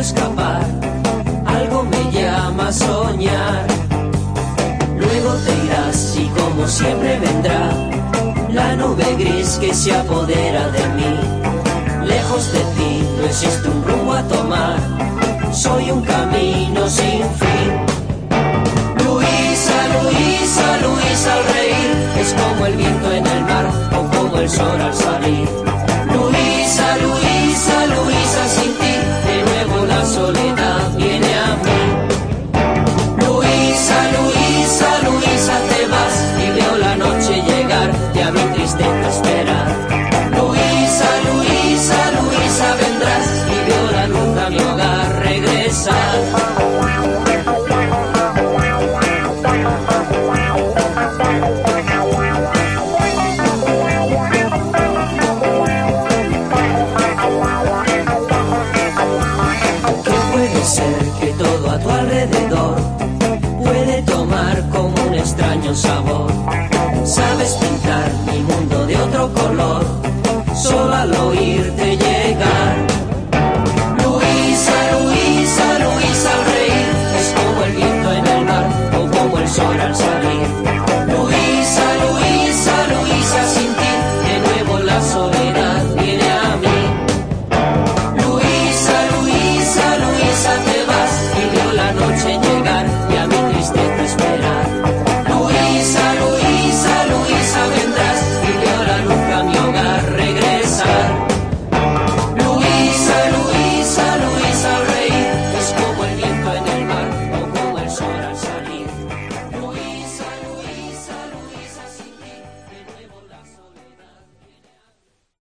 escapar, algo me llama a soñar. Luego te irás y como siempre vendrá la nube gris que se apodera de mí. Lejos de ti no existe un rumbo a tomar, soy un camino a tu alrededor puede tomar como un extraño sabor. Sabes pintar